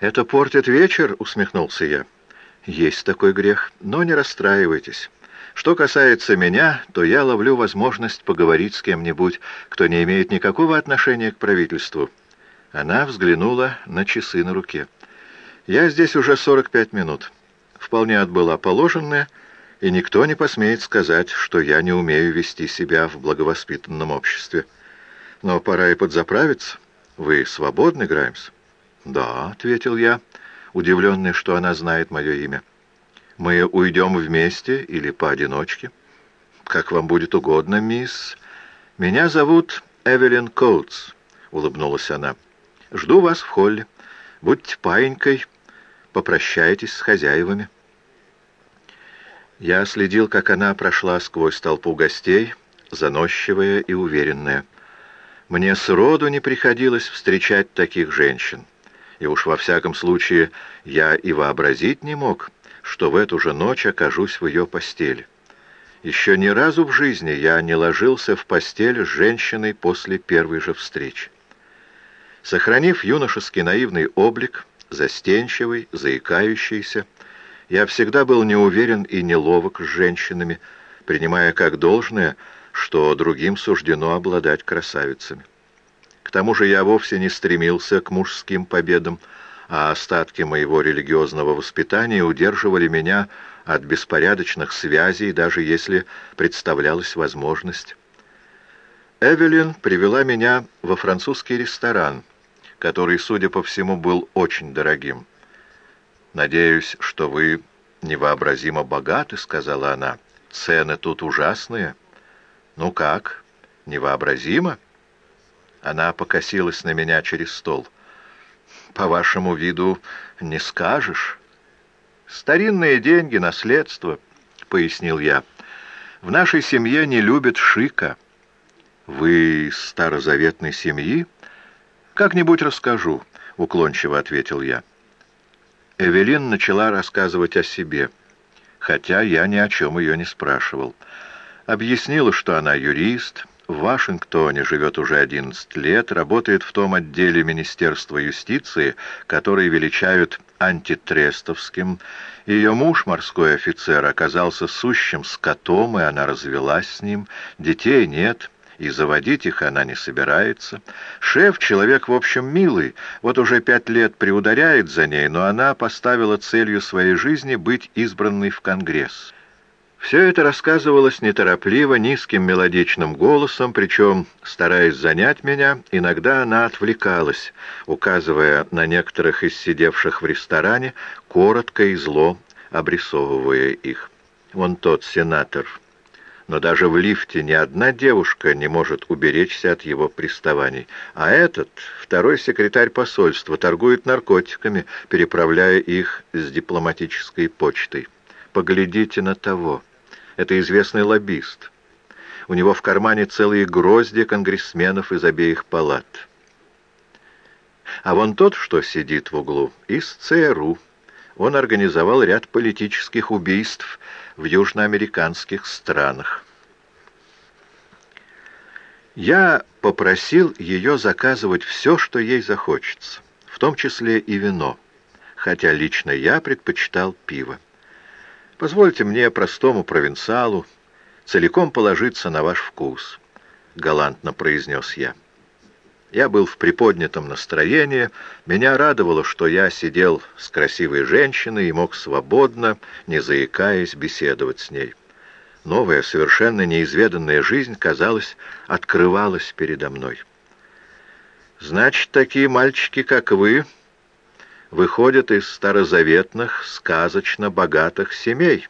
«Это портит вечер», — усмехнулся я. «Есть такой грех, но не расстраивайтесь. Что касается меня, то я ловлю возможность поговорить с кем-нибудь, кто не имеет никакого отношения к правительству». Она взглянула на часы на руке. «Я здесь уже 45 минут. Вполне отбыла положенное, и никто не посмеет сказать, что я не умею вести себя в благовоспитанном обществе. Но пора и подзаправиться. Вы свободны, Граймс?» «Да», — ответил я, удивленный, что она знает мое имя. «Мы уйдем вместе или поодиночке?» «Как вам будет угодно, мисс. Меня зовут Эвелин Коутс», — улыбнулась она. «Жду вас в холле. Будьте паинькой, попрощайтесь с хозяевами». Я следил, как она прошла сквозь толпу гостей, заносчивая и уверенная. Мне сроду не приходилось встречать таких женщин и уж во всяком случае я и вообразить не мог, что в эту же ночь окажусь в ее постели. Еще ни разу в жизни я не ложился в постель с женщиной после первой же встречи. Сохранив юношеский наивный облик, застенчивый, заикающийся, я всегда был неуверен и неловок с женщинами, принимая как должное, что другим суждено обладать красавицами. К тому же я вовсе не стремился к мужским победам, а остатки моего религиозного воспитания удерживали меня от беспорядочных связей, даже если представлялась возможность. Эвелин привела меня во французский ресторан, который, судя по всему, был очень дорогим. «Надеюсь, что вы невообразимо богаты», — сказала она. «Цены тут ужасные». «Ну как, невообразимо?» Она покосилась на меня через стол. «По вашему виду не скажешь». «Старинные деньги, наследство», — пояснил я. «В нашей семье не любят шика». «Вы из старозаветной семьи?» «Как-нибудь расскажу», — уклончиво ответил я. Эвелин начала рассказывать о себе, хотя я ни о чем ее не спрашивал. Объяснила, что она юрист, в Вашингтоне живет уже 11 лет, работает в том отделе Министерства юстиции, который величают антитрестовским. Ее муж, морской офицер, оказался сущим скотом, и она развелась с ним. Детей нет, и заводить их она не собирается. Шеф — человек, в общем, милый, вот уже пять лет приударяет за ней, но она поставила целью своей жизни быть избранной в Конгресс. Все это рассказывалось неторопливо, низким мелодичным голосом, причем, стараясь занять меня, иногда она отвлекалась, указывая на некоторых из сидевших в ресторане, коротко и зло обрисовывая их. Вон тот сенатор. Но даже в лифте ни одна девушка не может уберечься от его приставаний. А этот, второй секретарь посольства, торгует наркотиками, переправляя их с дипломатической почтой. Поглядите на того. Это известный лоббист. У него в кармане целые грозди конгрессменов из обеих палат. А вон тот, что сидит в углу, из ЦРУ. Он организовал ряд политических убийств в южноамериканских странах. Я попросил ее заказывать все, что ей захочется, в том числе и вино, хотя лично я предпочитал пиво. Позвольте мне, простому провинциалу, целиком положиться на ваш вкус», — галантно произнес я. Я был в приподнятом настроении, меня радовало, что я сидел с красивой женщиной и мог свободно, не заикаясь, беседовать с ней. Новая, совершенно неизведанная жизнь, казалось, открывалась передо мной. «Значит, такие мальчики, как вы, выходят из старозаветных, сказочно богатых семей.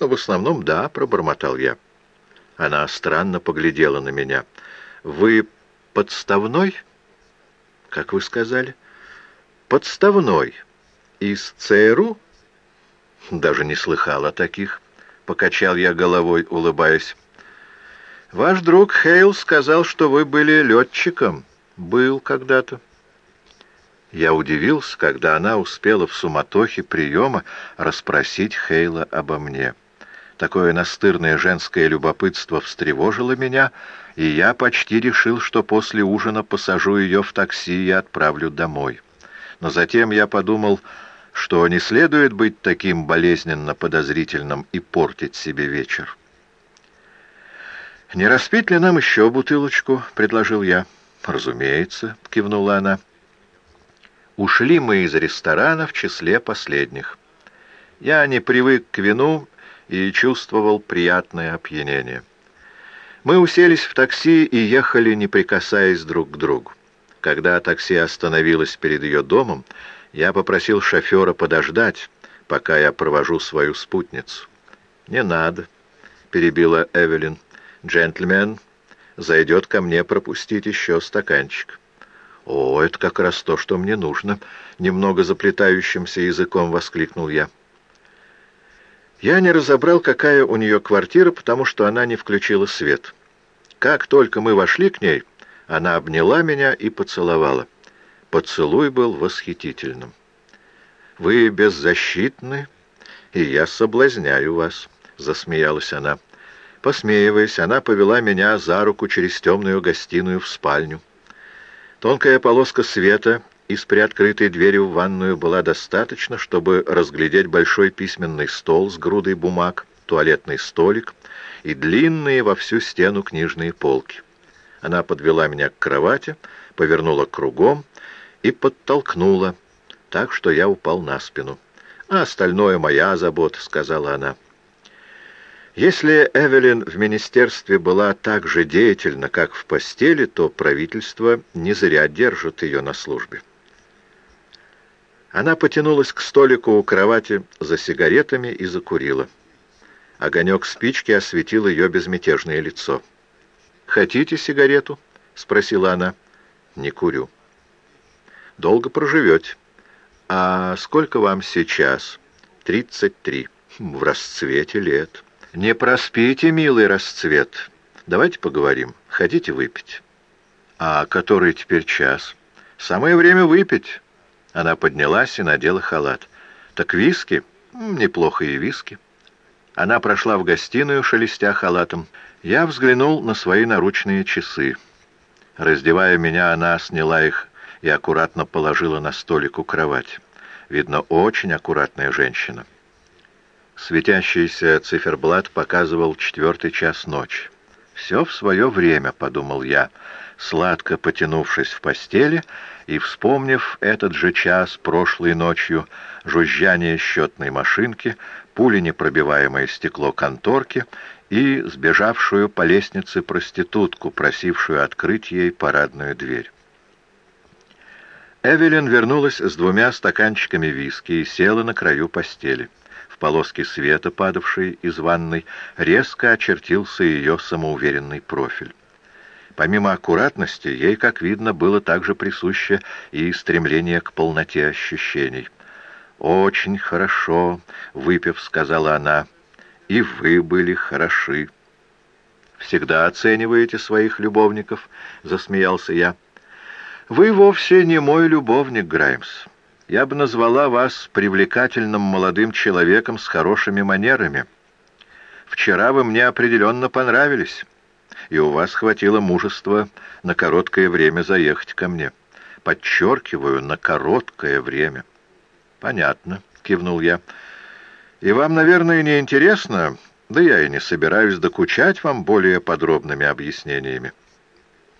В основном, да, пробормотал я. Она странно поглядела на меня. Вы подставной? Как вы сказали? Подставной. Из ЦРУ? Даже не слыхал о таких. Покачал я головой, улыбаясь. Ваш друг Хейл сказал, что вы были летчиком. Был когда-то. Я удивился, когда она успела в суматохе приема расспросить Хейла обо мне. Такое настырное женское любопытство встревожило меня, и я почти решил, что после ужина посажу ее в такси и отправлю домой. Но затем я подумал, что не следует быть таким болезненно подозрительным и портить себе вечер. «Не распить ли нам еще бутылочку?» — предложил я. «Разумеется», — кивнула она. Ушли мы из ресторана в числе последних. Я не привык к вину и чувствовал приятное опьянение. Мы уселись в такси и ехали, не прикасаясь друг к другу. Когда такси остановилось перед ее домом, я попросил шофера подождать, пока я провожу свою спутницу. «Не надо», — перебила Эвелин. «Джентльмен зайдет ко мне пропустить еще стаканчик». «О, это как раз то, что мне нужно!» — немного заплетающимся языком воскликнул я. Я не разобрал, какая у нее квартира, потому что она не включила свет. Как только мы вошли к ней, она обняла меня и поцеловала. Поцелуй был восхитительным. «Вы беззащитны, и я соблазняю вас», — засмеялась она. Посмеиваясь, она повела меня за руку через темную гостиную в спальню. Тонкая полоска света из приоткрытой двери в ванную была достаточно, чтобы разглядеть большой письменный стол с грудой бумаг, туалетный столик и длинные во всю стену книжные полки. Она подвела меня к кровати, повернула кругом и подтолкнула, так что я упал на спину. «А остальное моя забота», — сказала она. Если Эвелин в министерстве была так же деятельна, как в постели, то правительство не зря держит ее на службе. Она потянулась к столику у кровати за сигаретами и закурила. Огонек спички осветил ее безмятежное лицо. «Хотите сигарету?» — спросила она. «Не курю». «Долго проживете». «А сколько вам сейчас?» «Тридцать три. В расцвете лет». «Не проспите, милый расцвет. Давайте поговорим. Хотите выпить?» «А который теперь час?» «Самое время выпить». Она поднялась и надела халат. «Так виски?» «Неплохо и виски». Она прошла в гостиную, шелестя халатом. Я взглянул на свои наручные часы. Раздевая меня, она сняла их и аккуратно положила на столик у кровати. Видно, очень аккуратная женщина. Светящийся циферблат показывал четвертый час ночи. «Все в свое время», — подумал я, сладко потянувшись в постели и вспомнив этот же час прошлой ночью, жужжание счетной машинки, пули непробиваемое стекло конторки и сбежавшую по лестнице проститутку, просившую открыть ей парадную дверь. Эвелин вернулась с двумя стаканчиками виски и села на краю постели. В полоске света, падавшей из ванной, резко очертился ее самоуверенный профиль. Помимо аккуратности, ей, как видно, было также присуще и стремление к полноте ощущений. «Очень хорошо», — выпив, сказала она, — «и вы были хороши». «Всегда оцениваете своих любовников?» — засмеялся я. «Вы вовсе не мой любовник, Граймс. Я бы назвала вас привлекательным молодым человеком с хорошими манерами. Вчера вы мне определенно понравились, и у вас хватило мужества на короткое время заехать ко мне. Подчеркиваю, на короткое время. Понятно, кивнул я. И вам, наверное, не интересно, да я и не собираюсь докучать вам более подробными объяснениями.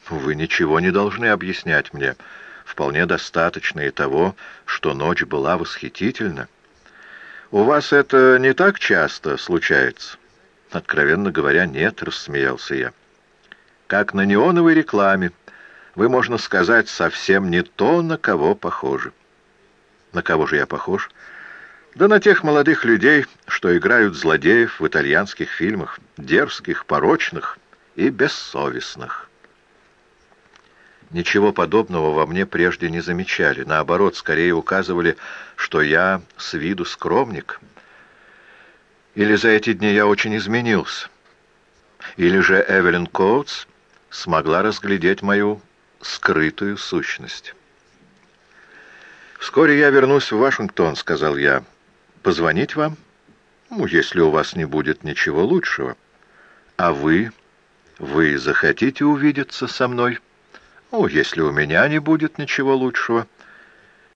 Вы ничего не должны объяснять мне, — вполне достаточно и того, что ночь была восхитительна. У вас это не так часто случается? Откровенно говоря, нет, рассмеялся я. Как на неоновой рекламе. Вы, можно сказать, совсем не то, на кого похожи. На кого же я похож? Да на тех молодых людей, что играют злодеев в итальянских фильмах, дерзких, порочных и бессовестных. Ничего подобного во мне прежде не замечали. Наоборот, скорее указывали, что я с виду скромник. Или за эти дни я очень изменился. Или же Эвелин Коутс смогла разглядеть мою скрытую сущность. «Вскоре я вернусь в Вашингтон», — сказал я. «Позвонить вам? Ну, если у вас не будет ничего лучшего. А вы? Вы захотите увидеться со мной?» «Ну, если у меня не будет ничего лучшего».